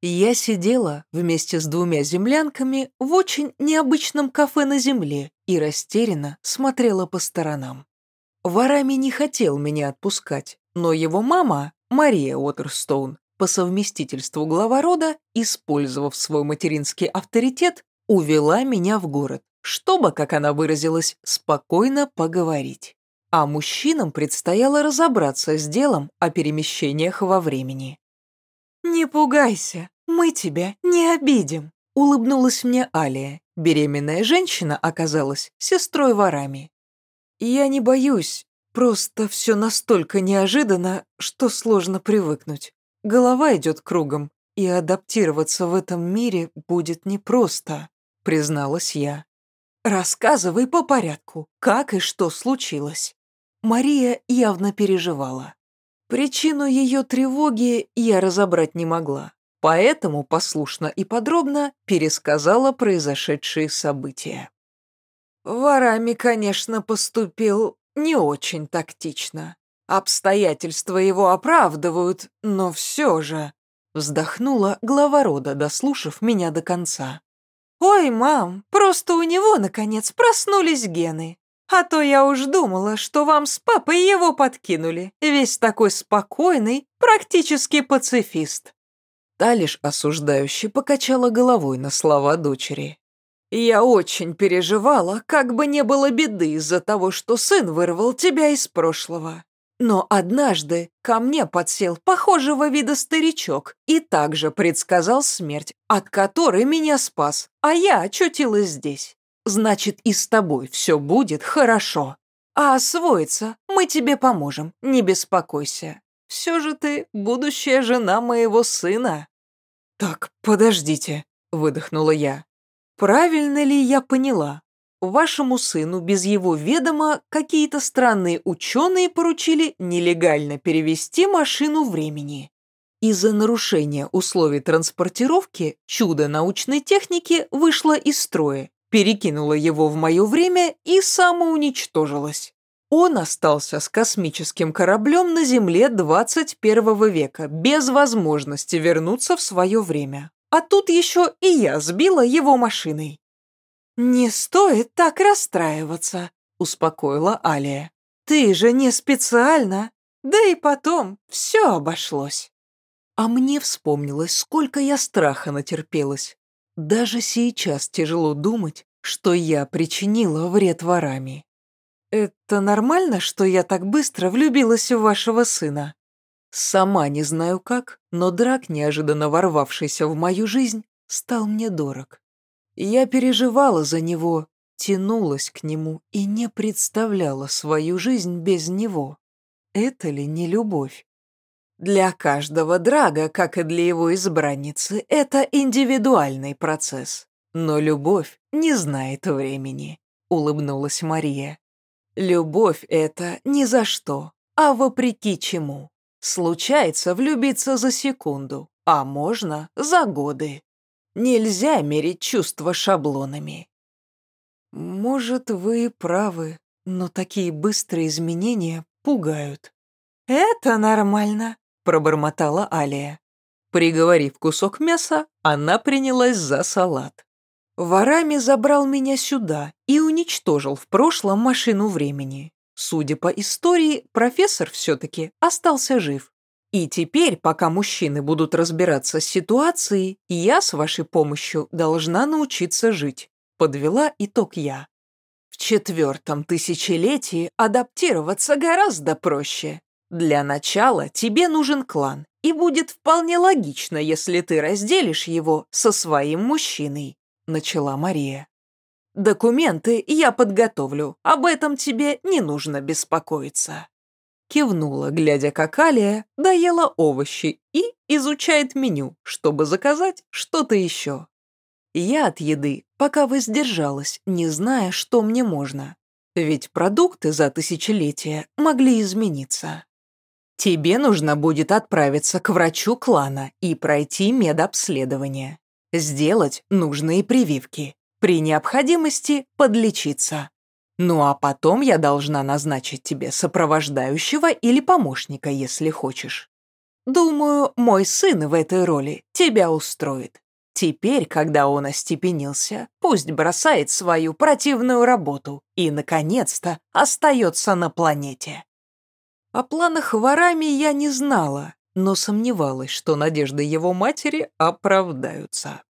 Я сидела вместе с двумя землянками в очень необычном кафе на земле и растерянно смотрела по сторонам. Варами не хотел меня отпускать, но его мама, Мария Уотерстоун, по совместительству глава рода, использовав свой материнский авторитет, увела меня в город, чтобы, как она выразилась, спокойно поговорить. А мужчинам предстояло разобраться с делом о перемещениях во времени. «Не пугайся, мы тебя не обидим», — улыбнулась мне Алия. Беременная женщина оказалась сестрой ворами. «Я не боюсь, просто все настолько неожиданно, что сложно привыкнуть. Голова идет кругом, и адаптироваться в этом мире будет непросто», — призналась я. «Рассказывай по порядку, как и что случилось». Мария явно переживала. Причину ее тревоги я разобрать не могла, поэтому послушно и подробно пересказала произошедшие события. Варами, конечно, поступил не очень тактично. Обстоятельства его оправдывают, но все же... Вздохнула глава рода, дослушав меня до конца. «Ой, мам, просто у него, наконец, проснулись гены. А то я уж думала, что вам с папой его подкинули. Весь такой спокойный, практически пацифист». Та лишь осуждающе покачала головой на слова дочери. «Я очень переживала, как бы не было беды из-за того, что сын вырвал тебя из прошлого. Но однажды ко мне подсел похожего вида старичок и также предсказал смерть, от которой меня спас, а я очутилась здесь. Значит, и с тобой все будет хорошо. А освоиться мы тебе поможем, не беспокойся. Все же ты будущая жена моего сына». «Так, подождите», — выдохнула я. «Правильно ли я поняла? Вашему сыну без его ведома какие-то странные ученые поручили нелегально перевести машину времени. Из-за нарушения условий транспортировки чудо научной техники вышло из строя перекинула его в мое время и самоуничтожилась. Он остался с космическим кораблем на Земле 21 века, без возможности вернуться в свое время. А тут еще и я сбила его машиной. «Не стоит так расстраиваться», — успокоила Алия. «Ты же не специально. Да и потом все обошлось». А мне вспомнилось, сколько я страха натерпелась. Даже сейчас тяжело думать, что я причинила вред ворами. Это нормально, что я так быстро влюбилась в вашего сына? Сама не знаю как, но драк, неожиданно ворвавшийся в мою жизнь, стал мне дорог. Я переживала за него, тянулась к нему и не представляла свою жизнь без него. Это ли не любовь? Для каждого драга, как и для его избранницы, это индивидуальный процесс. Но любовь не знает времени, улыбнулась Мария. Любовь — это ни за что, а вопреки чему. Случается влюбиться за секунду, а можно за годы. Нельзя мерить чувства шаблонами. Может, вы правы, но такие быстрые изменения пугают. Это нормально, пробормотала Алия. Приговорив кусок мяса, она принялась за салат. Варами забрал меня сюда и уничтожил в прошлом машину времени. Судя по истории, профессор все-таки остался жив. И теперь, пока мужчины будут разбираться с ситуацией, я с вашей помощью должна научиться жить. Подвела итог я. В четвертом тысячелетии адаптироваться гораздо проще. Для начала тебе нужен клан, и будет вполне логично, если ты разделишь его со своим мужчиной», — начала Мария. «Документы я подготовлю, об этом тебе не нужно беспокоиться». Кивнула, глядя, как Алия доела овощи и изучает меню, чтобы заказать что-то еще. Я от еды пока воздержалась, не зная, что мне можно. Ведь продукты за тысячелетия могли измениться. Тебе нужно будет отправиться к врачу клана и пройти медобследование. Сделать нужные прививки. При необходимости подлечиться. Ну а потом я должна назначить тебе сопровождающего или помощника, если хочешь. Думаю, мой сын в этой роли тебя устроит. Теперь, когда он остепенился, пусть бросает свою противную работу и, наконец-то, остается на планете. О планах ворами я не знала, но сомневалась, что надежды его матери оправдаются.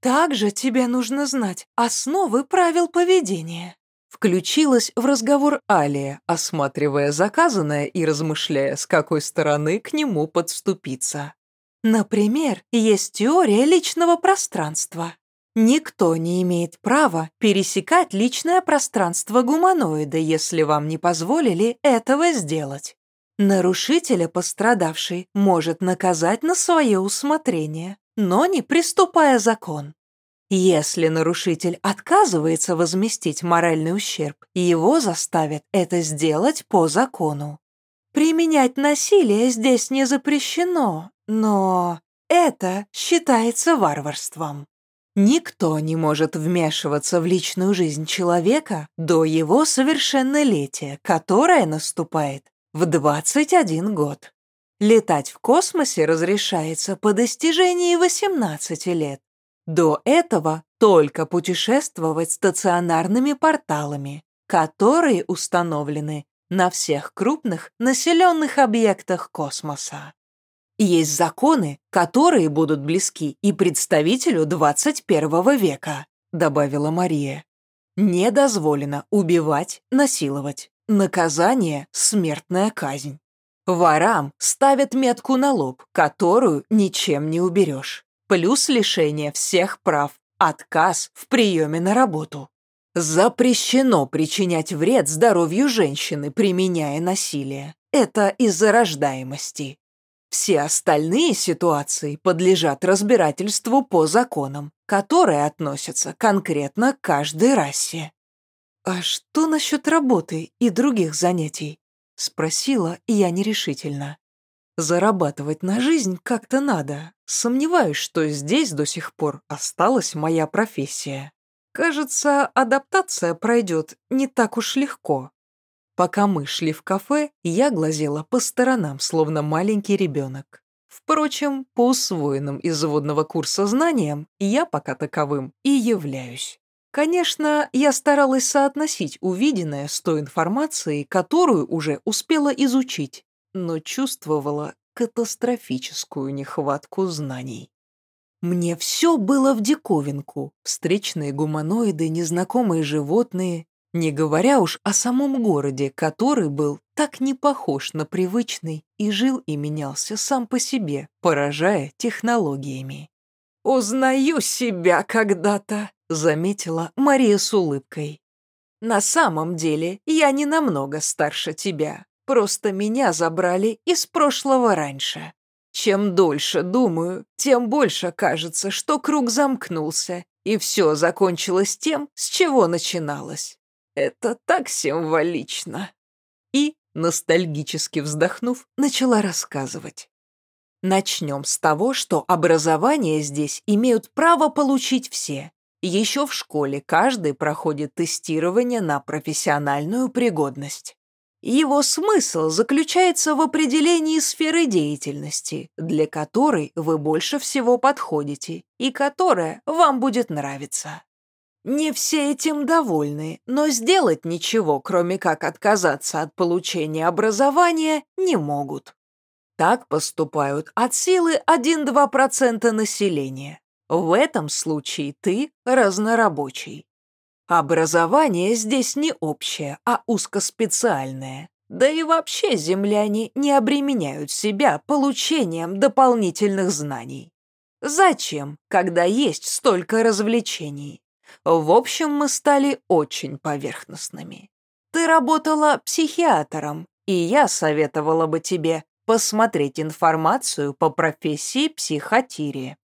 «Также тебе нужно знать основы правил поведения», Включилась в разговор Алия, осматривая заказанное и размышляя, с какой стороны к нему подступиться. Например, есть теория личного пространства. Никто не имеет права пересекать личное пространство гуманоида, если вам не позволили этого сделать. Нарушителя пострадавший может наказать на свое усмотрение, но не приступая закон. Если нарушитель отказывается возместить моральный ущерб, его заставят это сделать по закону. Применять насилие здесь не запрещено, но это считается варварством. Никто не может вмешиваться в личную жизнь человека до его совершеннолетия, которое наступает в 21 год. Летать в космосе разрешается по достижении 18 лет. До этого только путешествовать стационарными порталами, которые установлены на всех крупных населенных объектах космоса. Есть законы, которые будут близки и представителю 21 века, добавила Мария. Не дозволено убивать, насиловать. Наказание – смертная казнь. Ворам ставят метку на лоб, которую ничем не уберешь. Плюс лишение всех прав, отказ в приеме на работу. Запрещено причинять вред здоровью женщины, применяя насилие. Это из-за рождаемости. Все остальные ситуации подлежат разбирательству по законам, которые относятся конкретно к каждой расе. «А что насчет работы и других занятий?» — спросила я нерешительно. «Зарабатывать на жизнь как-то надо. Сомневаюсь, что здесь до сих пор осталась моя профессия. Кажется, адаптация пройдет не так уж легко. Пока мы шли в кафе, я глазела по сторонам, словно маленький ребенок. Впрочем, по усвоенным из водного курса знаниям, я пока таковым и являюсь. Конечно, я старалась соотносить увиденное с той информацией, которую уже успела изучить, но чувствовала катастрофическую нехватку знаний. Мне все было в диковинку. Встречные гуманоиды, незнакомые животные, не говоря уж о самом городе, который был так не похож на привычный и жил и менялся сам по себе, поражая технологиями. «Узнаю себя когда-то», — заметила Мария с улыбкой. «На самом деле я не намного старше тебя, просто меня забрали из прошлого раньше. Чем дольше думаю, тем больше кажется, что круг замкнулся, и все закончилось тем, с чего начиналось. Это так символично. И, ностальгически вздохнув, начала рассказывать. Начнем с того, что образование здесь имеют право получить все. Еще в школе каждый проходит тестирование на профессиональную пригодность. Его смысл заключается в определении сферы деятельности, для которой вы больше всего подходите и которая вам будет нравиться. Не все этим довольны, но сделать ничего, кроме как отказаться от получения образования, не могут. Так поступают от силы 1-2% населения. В этом случае ты разнорабочий. Образование здесь не общее, а узкоспециальное. Да и вообще земляне не обременяют себя получением дополнительных знаний. Зачем, когда есть столько развлечений? В общем, мы стали очень поверхностными. Ты работала психиатром, и я советовала бы тебе посмотреть информацию по профессии психотирия.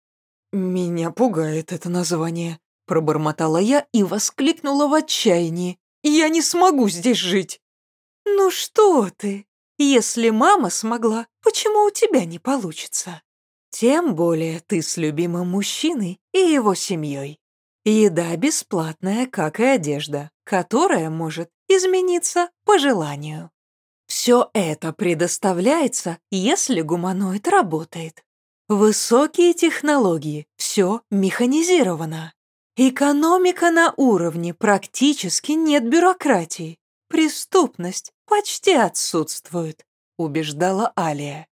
«Меня пугает это название», — пробормотала я и воскликнула в отчаянии. «Я не смогу здесь жить!» «Ну что ты? Если мама смогла, почему у тебя не получится? Тем более ты с любимым мужчиной и его семьей. Еда бесплатная, как и одежда, которая может измениться по желанию. Все это предоставляется, если гуманоид работает. Высокие технологии, все механизировано. Экономика на уровне, практически нет бюрократии. Преступность почти отсутствует, убеждала Алия.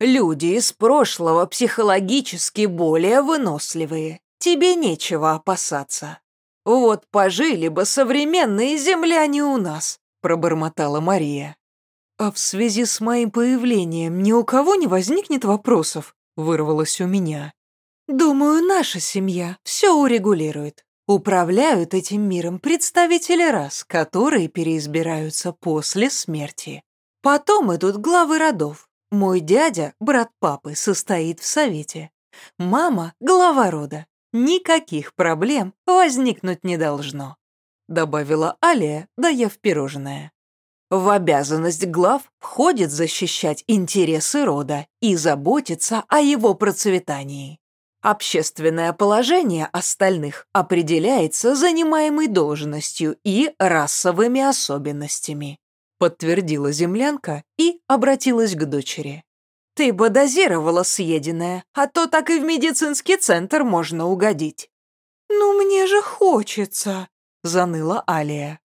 Люди из прошлого психологически более выносливые. Тебе нечего опасаться. Вот пожили бы современные земляне у нас, пробормотала Мария. А в связи с моим появлением ни у кого не возникнет вопросов, вырвалось у меня. Думаю, наша семья все урегулирует. Управляют этим миром представители рас, которые переизбираются после смерти. Потом идут главы родов. Мой дядя, брат папы, состоит в совете. Мама – глава рода. Никаких проблем возникнуть не должно», – добавила Алия, доев пирожное. В обязанность глав входит защищать интересы рода и заботиться о его процветании. Общественное положение остальных определяется занимаемой должностью и расовыми особенностями, подтвердила землянка и обратилась к дочери. Ты бы дозировала съеденное, а то так и в медицинский центр можно угодить. Ну мне же хочется, заныла Алия.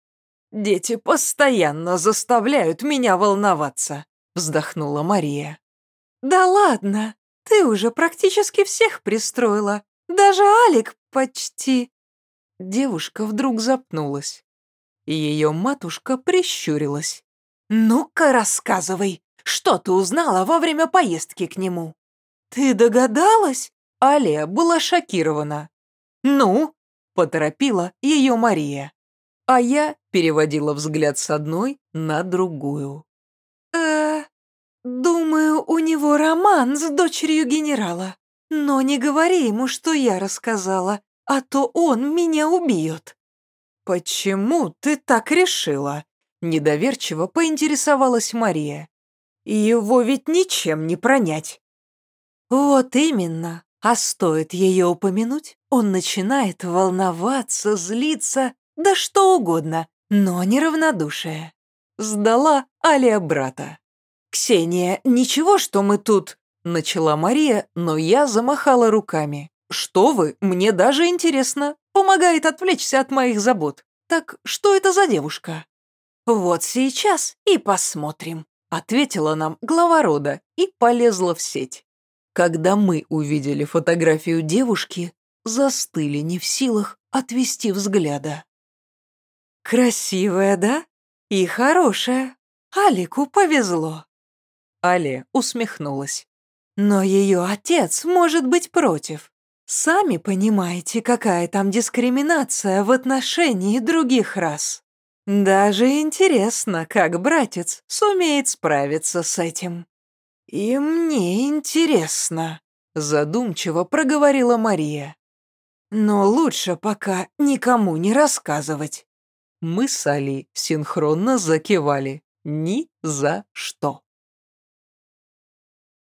Дети постоянно заставляют меня волноваться, вздохнула Мария. Да ладно, ты уже практически всех пристроила. Даже Алик почти...» Девушка вдруг запнулась. Ее матушка прищурилась. «Ну-ка, рассказывай, что ты узнала во время поездки к нему?» «Ты догадалась?» Алия была шокирована. «Ну?» — поторопила ее Мария. А я переводила взгляд с одной на другую. «Э, «Думаю, у него роман с дочерью генерала. Но не говори ему, что я рассказала, а то он меня убьет». «Почему ты так решила?» Недоверчиво поинтересовалась Мария. «Его ведь ничем не пронять». «Вот именно. А стоит ее упомянуть, он начинает волноваться, злиться, да что угодно, но неравнодушие». Сдала Алия брата. «Ксения, ничего, что мы тут...» Начала Мария, но я замахала руками. «Что вы, мне даже интересно. Помогает отвлечься от моих забот. Так что это за девушка?» «Вот сейчас и посмотрим», — ответила нам глава рода и полезла в сеть. Когда мы увидели фотографию девушки, застыли не в силах отвести взгляда. «Красивая, да? И хорошая. Алику повезло». Але усмехнулась. «Но ее отец может быть против. Сами понимаете, какая там дискриминация в отношении других рас. Даже интересно, как братец сумеет справиться с этим». «И мне интересно», — задумчиво проговорила Мария. «Но лучше пока никому не рассказывать». Мы с Али синхронно закивали. Ни за что.